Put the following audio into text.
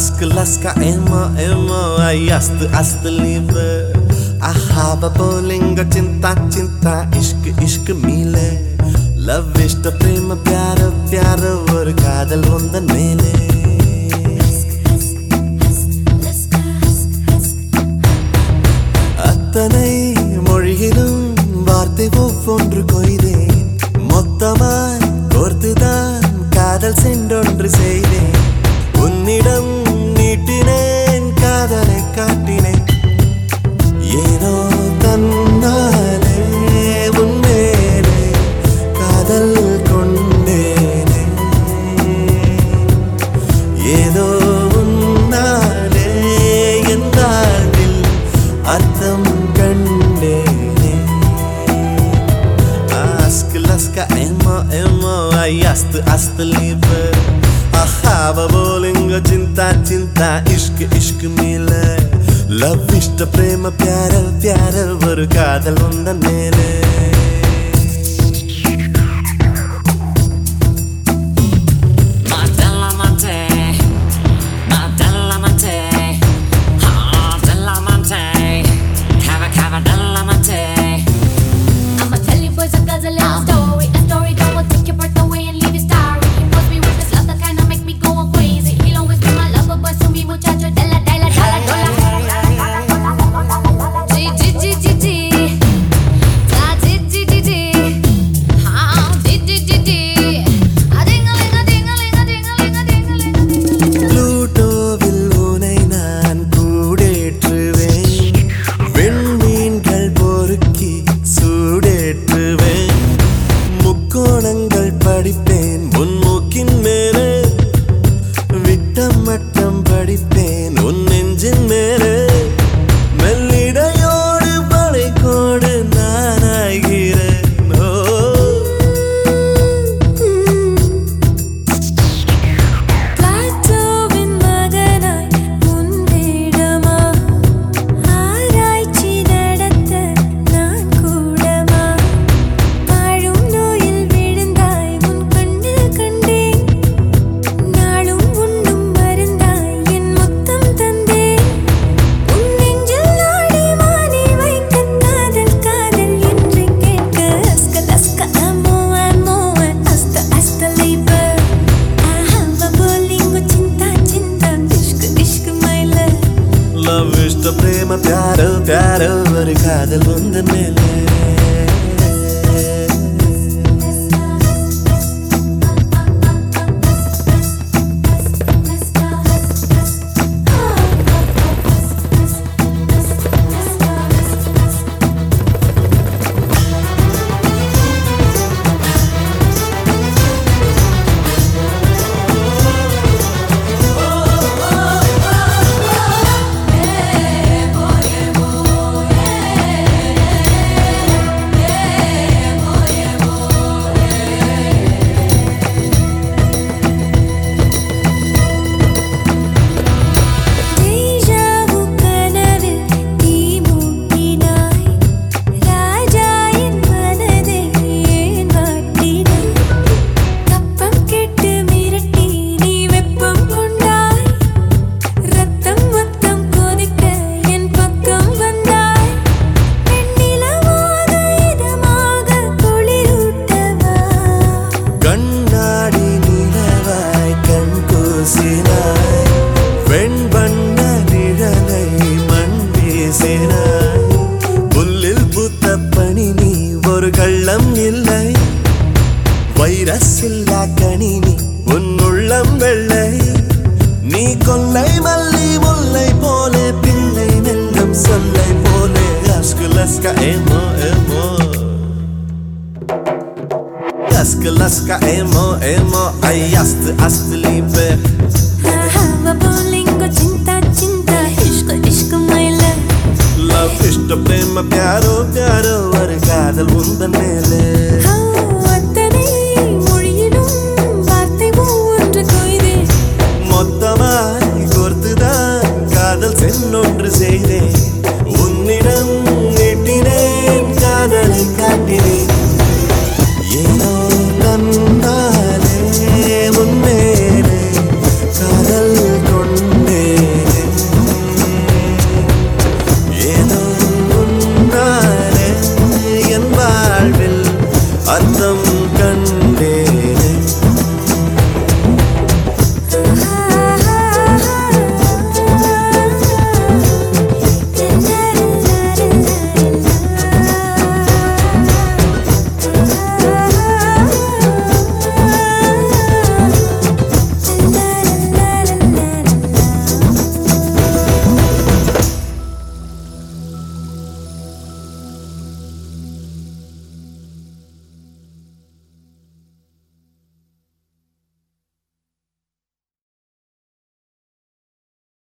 laska emo emo ay ast ast liebe ahaba bolinga chinta chinta ishq ishq mile love இஷ்ட பிரேம பியார பியார ஒரு காதல் வந்த மேலே அத்தனை மொழியிலும் வார்த்தை ஒவ்வொன்று கொய்தேன் mile Love ishta prema pyara pyara ஒரு காதல் வந்த மேலே Martellamante, Martellamante, Martellamante, Cava Cava Dellamante. I'ma tell you boys a guzzle little story. A story that will take your breath ಇಷ್ಟ ಪ್ರೇಮ ಪ್ಯಾರ ಪ್ಯಾರ ಕಾದಲ್ ಬಂದ ಮೇಲೆ. கனி நீ உன் உள்ளம் வெள்ளை நீ கொல்லை மல்லி முல்லை போலே பிள்ளை நெல்லம் சொல்லை போலே அஸ்குலஸ்கா ஏமோ ஏமோ Askelaska emo emo ai ast ast liebe ha ha va bolingo chinta chinta ishq ishq maila love ishq prema pyaro pyaro var kadal undan mele não residem.